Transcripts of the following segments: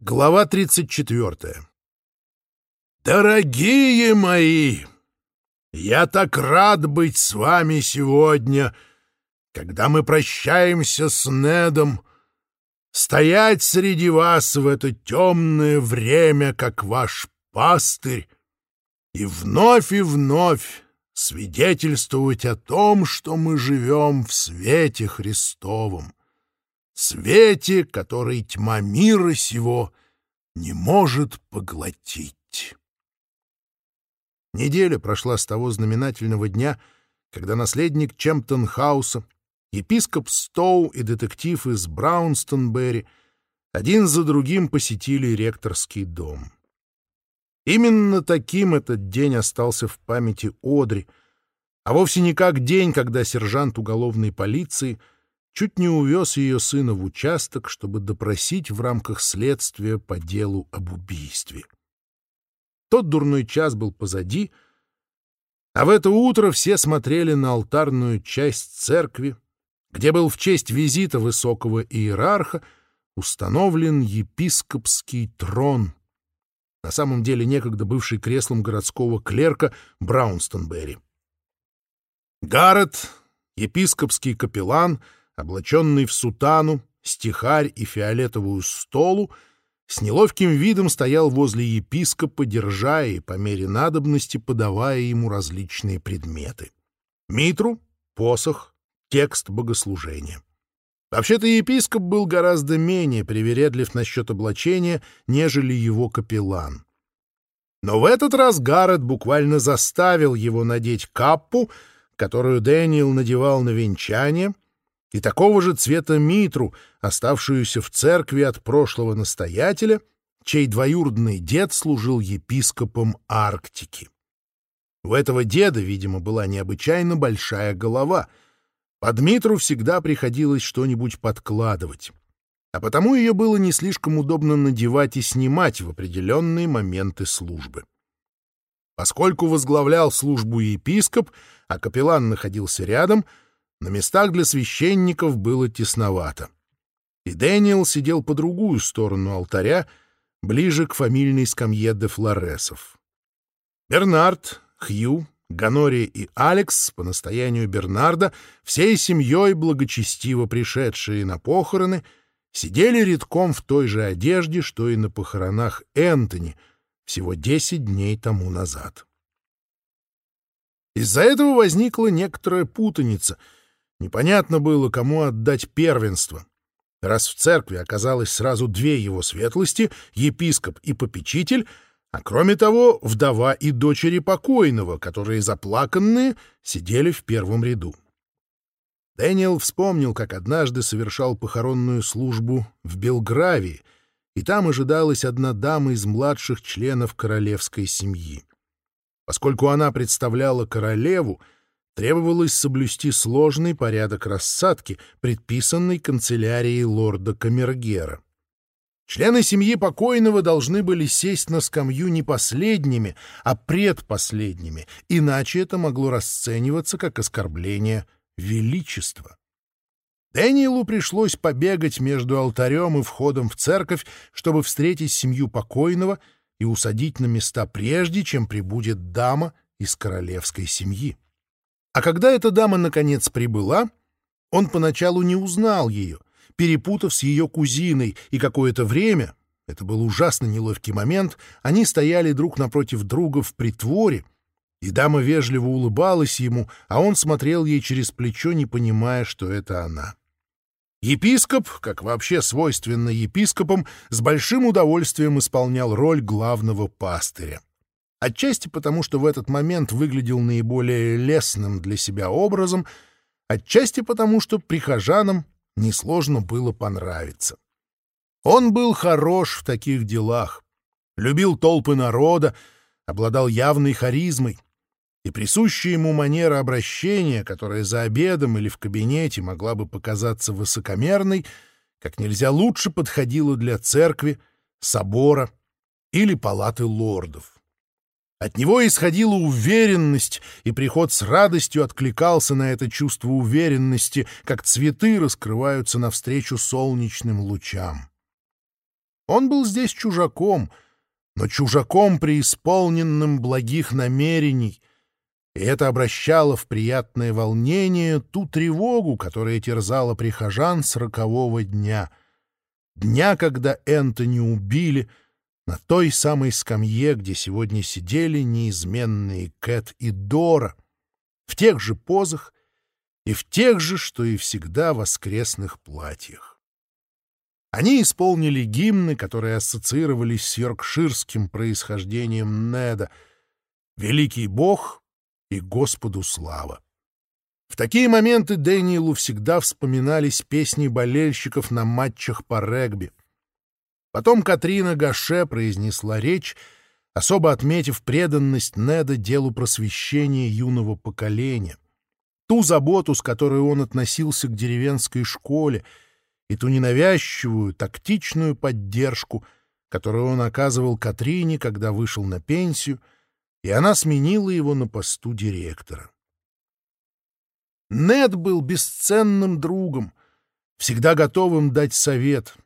Глава 34. «Дорогие мои, я так рад быть с вами сегодня, когда мы прощаемся с Недом, стоять среди вас в это темное время, как ваш пастырь, и вновь и вновь свидетельствовать о том, что мы живем в свете Христовом свете, который тьма мира сего не может поглотить. Неделя прошла с того знаменательного дня, когда наследник Чемптон-хауса, епископ Стоу и детектив из Браунстонберри один за другим посетили ректорский дом. Именно таким этот день остался в памяти Одри, а вовсе не как день, когда сержант уголовной полиции — чуть не увез ее сына в участок, чтобы допросить в рамках следствия по делу об убийстве. Тот дурной час был позади, а в это утро все смотрели на алтарную часть церкви, где был в честь визита высокого иерарха установлен епископский трон, на самом деле некогда бывший креслом городского клерка Браунстонберри. Гаррет, епископский капеллан — облаченный в сутану, стихарь и фиолетовую столу, с неловким видом стоял возле епископа, держа и по мере надобности подавая ему различные предметы. Митру, посох, текст богослужения. Вообще-то епископ был гораздо менее привередлив насчет облачения, нежели его капеллан. Но в этот раз Гаррет буквально заставил его надеть каппу, которую Дэниел надевал на венчание — и такого же цвета митру, оставшуюся в церкви от прошлого настоятеля, чей двоюродный дед служил епископом Арктики. У этого деда, видимо, была необычайно большая голова. Под митру всегда приходилось что-нибудь подкладывать, а потому ее было не слишком удобно надевать и снимать в определенные моменты службы. Поскольку возглавлял службу епископ, а капеллан находился рядом — на местах для священников было тесновато. И Дэниел сидел по другую сторону алтаря, ближе к фамильной скамье де Флоресов. Бернард, Хью, Ганори и Алекс, по настоянию Бернарда, всей семьей благочестиво пришедшие на похороны, сидели редком в той же одежде, что и на похоронах Энтони всего десять дней тому назад. Из-за этого возникла некоторая путаница — Непонятно было, кому отдать первенство. Раз в церкви оказалось сразу две его светлости, епископ и попечитель, а кроме того, вдова и дочери покойного, которые заплаканные сидели в первом ряду. Дэниел вспомнил, как однажды совершал похоронную службу в Белгравии, и там ожидалась одна дама из младших членов королевской семьи. Поскольку она представляла королеву — требовалось соблюсти сложный порядок рассадки, предписанный канцелярией лорда Камергера. Члены семьи покойного должны были сесть на скамью не последними, а предпоследними, иначе это могло расцениваться как оскорбление величества. Дэниелу пришлось побегать между алтарем и входом в церковь, чтобы встретить семью покойного и усадить на места прежде, чем прибудет дама из королевской семьи. А когда эта дама наконец прибыла, он поначалу не узнал ее, перепутав с ее кузиной, и какое-то время, это был ужасно неловкий момент, они стояли друг напротив друга в притворе, и дама вежливо улыбалась ему, а он смотрел ей через плечо, не понимая, что это она. Епископ, как вообще свойственно епископам, с большим удовольствием исполнял роль главного пастыря. Отчасти потому, что в этот момент выглядел наиболее лестным для себя образом, отчасти потому, что прихожанам несложно было понравиться. Он был хорош в таких делах, любил толпы народа, обладал явной харизмой, и присущая ему манера обращения, которая за обедом или в кабинете могла бы показаться высокомерной, как нельзя лучше подходила для церкви, собора или палаты лордов. От него исходила уверенность, и приход с радостью откликался на это чувство уверенности, как цветы раскрываются навстречу солнечным лучам. Он был здесь чужаком, но чужаком, преисполненным благих намерений, и это обращало в приятное волнение ту тревогу, которая терзала прихожан с рокового дня. Дня, когда Энтони убили — на той самой скамье, где сегодня сидели неизменные Кэт и Дора, в тех же позах и в тех же, что и всегда, воскресных платьях. Они исполнили гимны, которые ассоциировались с йоркширским происхождением Неда «Великий Бог» и «Господу слава». В такие моменты Дэниелу всегда вспоминались песни болельщиков на матчах по регби. Потом Катрина Гаше произнесла речь, особо отметив преданность Неда делу просвещения юного поколения, ту заботу, с которой он относился к деревенской школе, и ту ненавязчивую, тактичную поддержку, которую он оказывал Катрине, когда вышел на пенсию, и она сменила его на посту директора. Нед был бесценным другом, всегда готовым дать совет —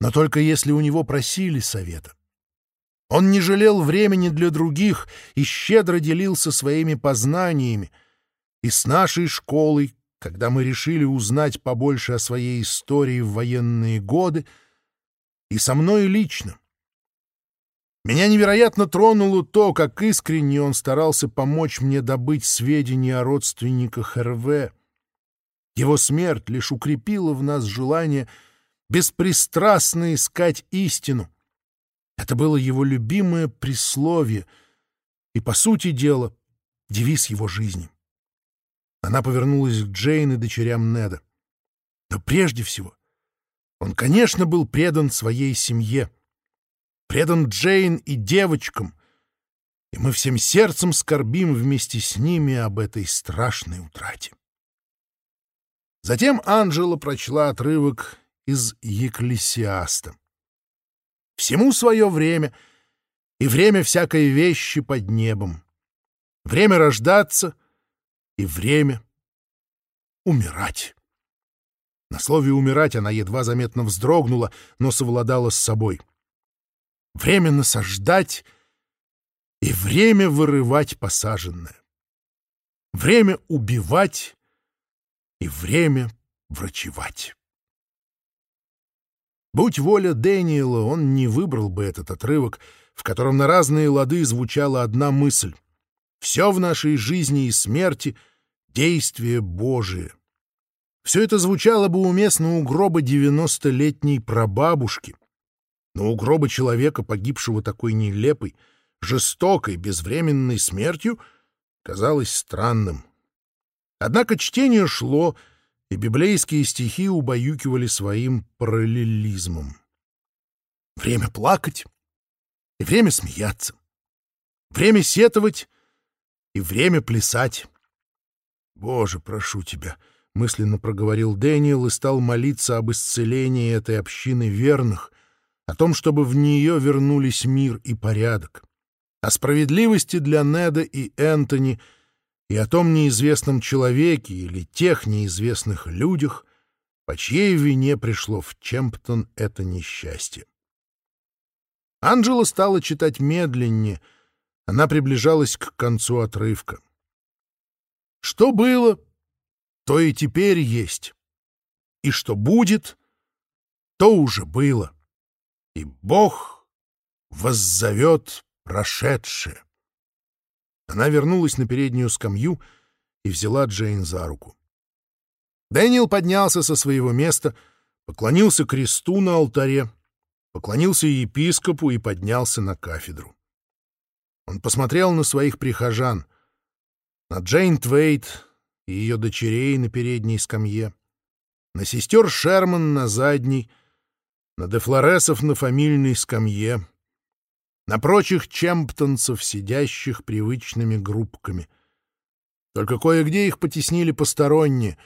но только если у него просили совета. Он не жалел времени для других и щедро делился своими познаниями. И с нашей школой, когда мы решили узнать побольше о своей истории в военные годы, и со мной лично. Меня невероятно тронуло то, как искренне он старался помочь мне добыть сведения о родственниках РВ. Его смерть лишь укрепила в нас желание — беспристрастно искать истину. Это было его любимое присловие и, по сути дела, девиз его жизни. Она повернулась к Джейн и дочерям Неда. Но прежде всего, он, конечно, был предан своей семье, предан Джейн и девочкам, и мы всем сердцем скорбим вместе с ними об этой страшной утрате. Затем Анжела прочла отрывок из Екклесиаста. Всему свое время, и время всякой вещи под небом. Время рождаться и время умирать. На слове «умирать» она едва заметно вздрогнула, но совладала с собой. Время насаждать и время вырывать посаженное. Время убивать и время врачевать. Будь воля Дэниела, он не выбрал бы этот отрывок, в котором на разные лады звучала одна мысль. Все в нашей жизни и смерти — действие Божие. Все это звучало бы уместно у гроба девяностолетней прабабушки, но у гроба человека, погибшего такой нелепой, жестокой, безвременной смертью, казалось странным. Однако чтение шло, и библейские стихи убаюкивали своим параллелизмом. Время плакать и время смеяться, время сетовать и время плясать. «Боже, прошу тебя!» — мысленно проговорил Дэниел и стал молиться об исцелении этой общины верных, о том, чтобы в нее вернулись мир и порядок, о справедливости для Неда и Энтони — и о том неизвестном человеке или тех неизвестных людях, по чьей вине пришло в Чемптон это несчастье. Анджела стала читать медленнее, она приближалась к концу отрывка. Что было, то и теперь есть. И что будет, то уже было. И Бог воззовет прошедшее. Она вернулась на переднюю скамью и взяла Джейн за руку. Дэниел поднялся со своего места, поклонился кресту на алтаре, поклонился епископу и поднялся на кафедру. Он посмотрел на своих прихожан, на Джейн Твейт и ее дочерей на передней скамье, на сестер Шерман на задней, на Дефлоресов на фамильной скамье, на прочих чемптонцев, сидящих привычными группками. Только кое-где их потеснили посторонние.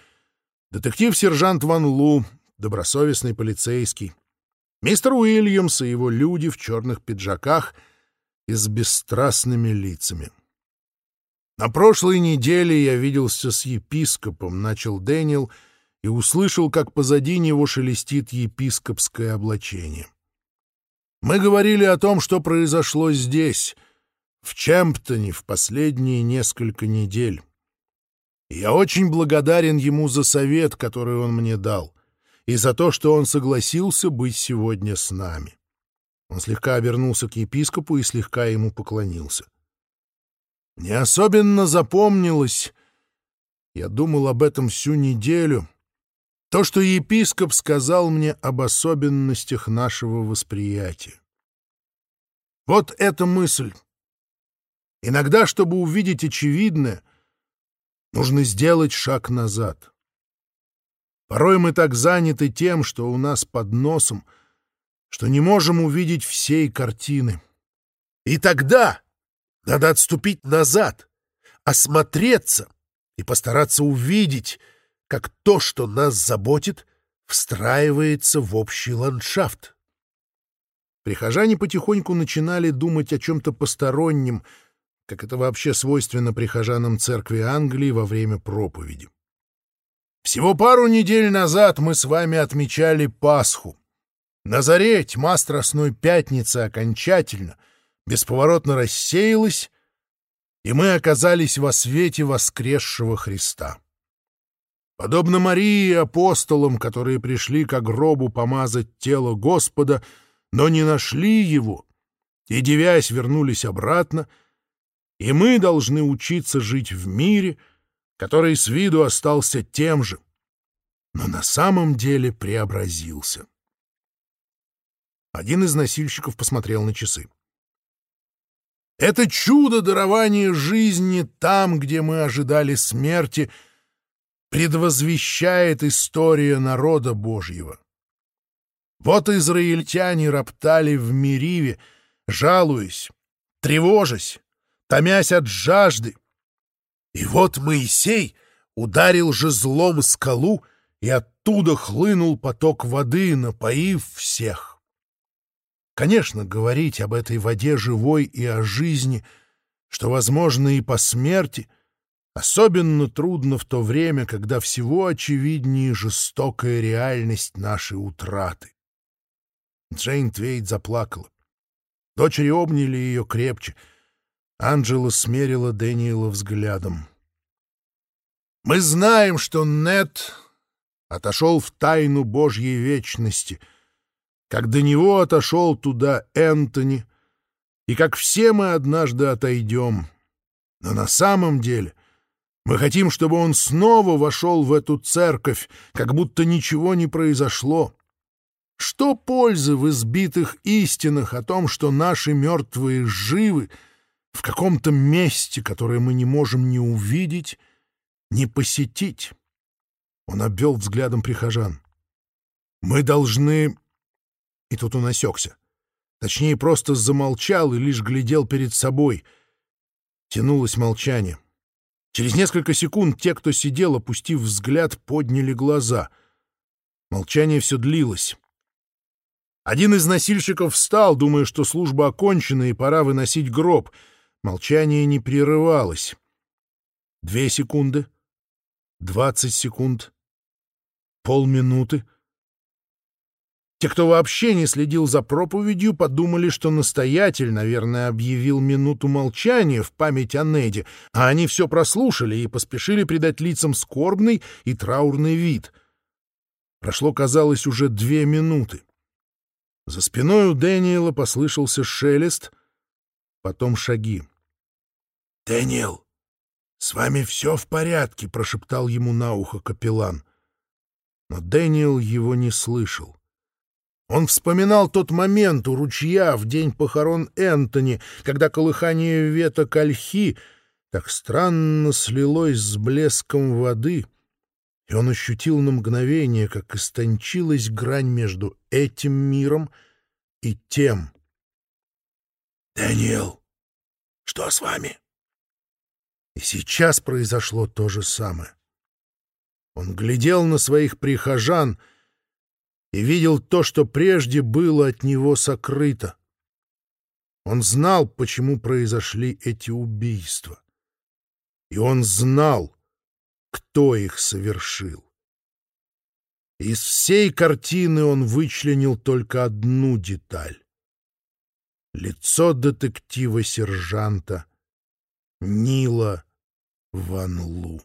Детектив-сержант Ван Лу, добросовестный полицейский, мистер Уильямс и его люди в черных пиджаках и с бесстрастными лицами. «На прошлой неделе я виделся с епископом», — начал Дэниел, и услышал, как позади него шелестит епископское облачение. Мы говорили о том, что произошло здесь, в Чемптоне, в последние несколько недель. И я очень благодарен ему за совет, который он мне дал, и за то, что он согласился быть сегодня с нами. Он слегка обернулся к епископу и слегка ему поклонился. Мне особенно запомнилось, я думал об этом всю неделю, то, что епископ сказал мне об особенностях нашего восприятия. Вот эта мысль. Иногда, чтобы увидеть очевидное, нужно сделать шаг назад. Порой мы так заняты тем, что у нас под носом, что не можем увидеть всей картины. И тогда надо отступить назад, осмотреться и постараться увидеть, как то, что нас заботит, встраивается в общий ландшафт. Прихожане потихоньку начинали думать о чем-то постороннем, как это вообще свойственно прихожанам церкви Англии во время проповеди. Всего пару недель назад мы с вами отмечали Пасху. На заре тьма Страстной Пятницы окончательно, бесповоротно рассеялась, и мы оказались во свете воскресшего Христа. Подобно Марии и апостолам, которые пришли к гробу помазать тело Господа, но не нашли его, и, девясь, вернулись обратно, и мы должны учиться жить в мире, который с виду остался тем же, но на самом деле преобразился. Один из носильщиков посмотрел на часы. Это чудо дарования жизни предвозвещает история народа Божьего. Вот израильтяне роптали в мириве, жалуясь, тревожась, томясь от жажды. И вот Моисей ударил же злом скалу, и оттуда хлынул поток воды, напоив всех. Конечно, говорить об этой воде живой и о жизни, что, возможно, и по смерти — Особенно трудно в то время, когда всего очевиднее жестокая реальность нашей утраты. Джейн Твейт заплакала. Дочери обняли ее крепче. Анджела смерила Дэниела взглядом. «Мы знаем, что Нет отошел в тайну Божьей вечности, как до него отошел туда Энтони, и как все мы однажды отойдем. Но на самом деле — мы хотим, чтобы он снова вошел в эту церковь, как будто ничего не произошло. Что пользы в избитых истинах о том, что наши мертвые живы в каком-то месте, которое мы не можем ни увидеть, ни посетить? Он обвел взглядом прихожан. Мы должны и тут он осекся. Точнее, просто замолчал Через несколько секунд те, кто сидел, опустив взгляд, подняли глаза. Молчание все длилось. Один из носильщиков встал, думая, что служба окончена и пора выносить гроб. Молчание не прерывалось. Две секунды, двадцать секунд, полминуты. Те, кто вообще не следил за проповедью, подумали, что настоятель, наверное, объявил минуту молчания в память о Неде, а они все прослушали и поспешили придать лицам скорбный и траурный вид. Прошло, казалось, уже две минуты. За спиной у Дэниела послышался шелест, потом шаги. «Дэниел, с вами все в порядке», — прошептал ему на ухо капеллан. Но Дэниел его не слышал. Он вспоминал тот момент у ручья в день похорон Энтони, когда колыхание веток кольхи так странно слилось с блеском воды, и он ощутил на мгновение, как истончилась грань между этим миром и тем. «Дэниел, что с вами?» И сейчас произошло то же самое. Он глядел на своих прихожан — и видел то, что прежде было от него сокрыто. Он знал, почему произошли эти убийства. И он знал, кто их совершил. Из всей картины он вычленил только одну деталь. Лицо детектива-сержанта Нила Ван Лу.